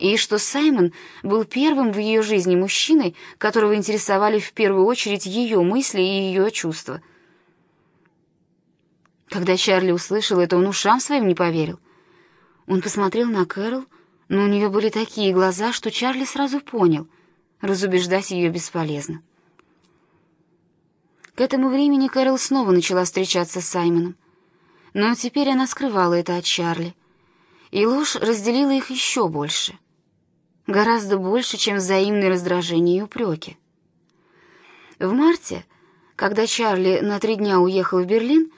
и что Саймон был первым в ее жизни мужчиной, которого интересовали в первую очередь ее мысли и ее чувства. Когда Чарли услышал это, он ушам своим не поверил. Он посмотрел на Кэрол, но у нее были такие глаза, что Чарли сразу понял — разубеждать ее бесполезно. К этому времени Кэрол снова начала встречаться с Саймоном. Но теперь она скрывала это от Чарли. И ложь разделила их еще больше. Гораздо больше, чем взаимные раздражения и упреки. В марте, когда Чарли на три дня уехал в Берлин,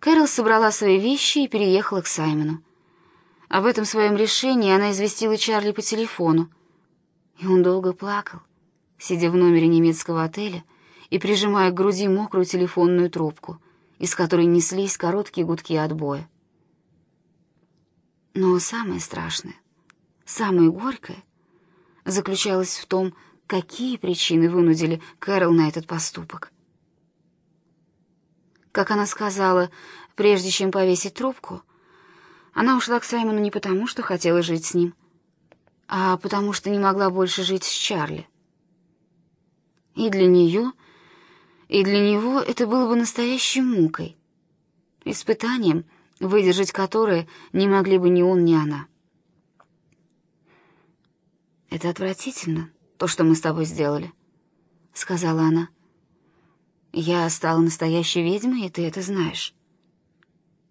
Кэрол собрала свои вещи и переехала к Саймону. Об этом своем решении она известила Чарли по телефону, и он долго плакал, сидя в номере немецкого отеля и прижимая к груди мокрую телефонную трубку, из которой неслись короткие гудки отбоя. Но самое страшное, самое горькое заключалось в том, какие причины вынудили Кэрол на этот поступок. Как она сказала, прежде чем повесить трубку, она ушла к Саймону не потому, что хотела жить с ним, а потому что не могла больше жить с Чарли. И для нее, и для него это было бы настоящей мукой, испытанием, выдержать которое не могли бы ни он, ни она. «Это отвратительно, то, что мы с тобой сделали», — сказала она. «Я стала настоящей ведьмой, и ты это знаешь.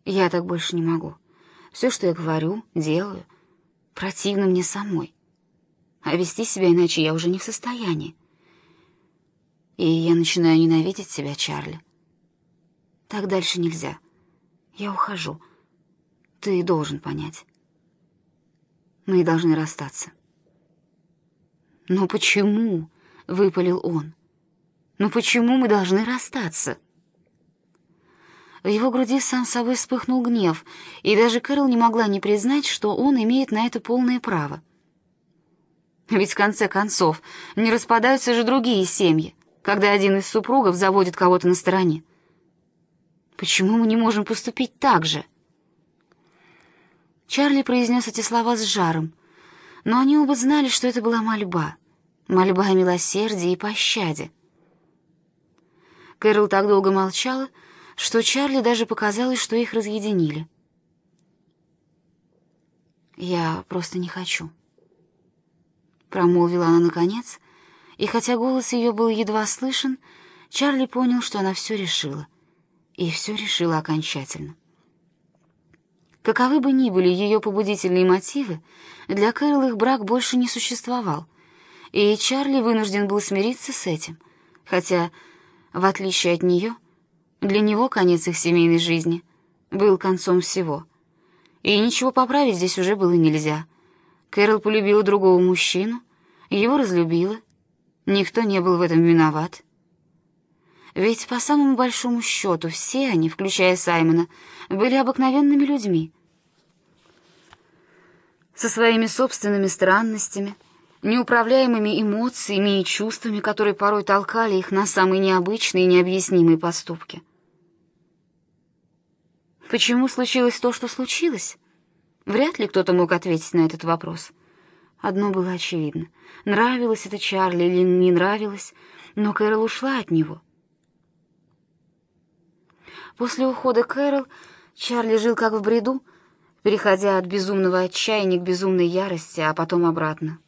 Я так больше не могу. Все, что я говорю, делаю, противно мне самой. А вести себя иначе я уже не в состоянии и я начинаю ненавидеть себя, Чарли. Так дальше нельзя. Я ухожу. Ты должен понять. Мы должны расстаться. Но почему? выпалил он. Но почему мы должны расстаться? В его груди сам собой вспыхнул гнев, и даже Кэрол не могла не признать, что он имеет на это полное право. Ведь в конце концов не распадаются же другие семьи когда один из супругов заводит кого-то на стороне. Почему мы не можем поступить так же? Чарли произнес эти слова с жаром, но они оба знали, что это была мольба, мольба о милосердии и пощаде. Кэрол так долго молчала, что Чарли даже показалось, что их разъединили. «Я просто не хочу», — промолвила она наконец, и хотя голос ее был едва слышен, Чарли понял, что она все решила. И все решила окончательно. Каковы бы ни были ее побудительные мотивы, для Кэрол их брак больше не существовал, и Чарли вынужден был смириться с этим, хотя, в отличие от нее, для него конец их семейной жизни был концом всего. И ничего поправить здесь уже было нельзя. Кэрол полюбила другого мужчину, его разлюбила, Никто не был в этом виноват. Ведь по самому большому счету все они, включая Саймона, были обыкновенными людьми. Со своими собственными странностями, неуправляемыми эмоциями и чувствами, которые порой толкали их на самые необычные и необъяснимые поступки. Почему случилось то, что случилось? Вряд ли кто-то мог ответить на этот вопрос. Одно было очевидно. Нравилось это Чарли или не нравилось, но Кэрол ушла от него. После ухода Кэрол Чарли жил как в бреду, переходя от безумного отчаяния к безумной ярости, а потом обратно.